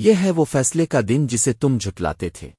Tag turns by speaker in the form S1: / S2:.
S1: یہ ہے وہ فیصلے کا دن جسے تم جھٹلاتے تھے۔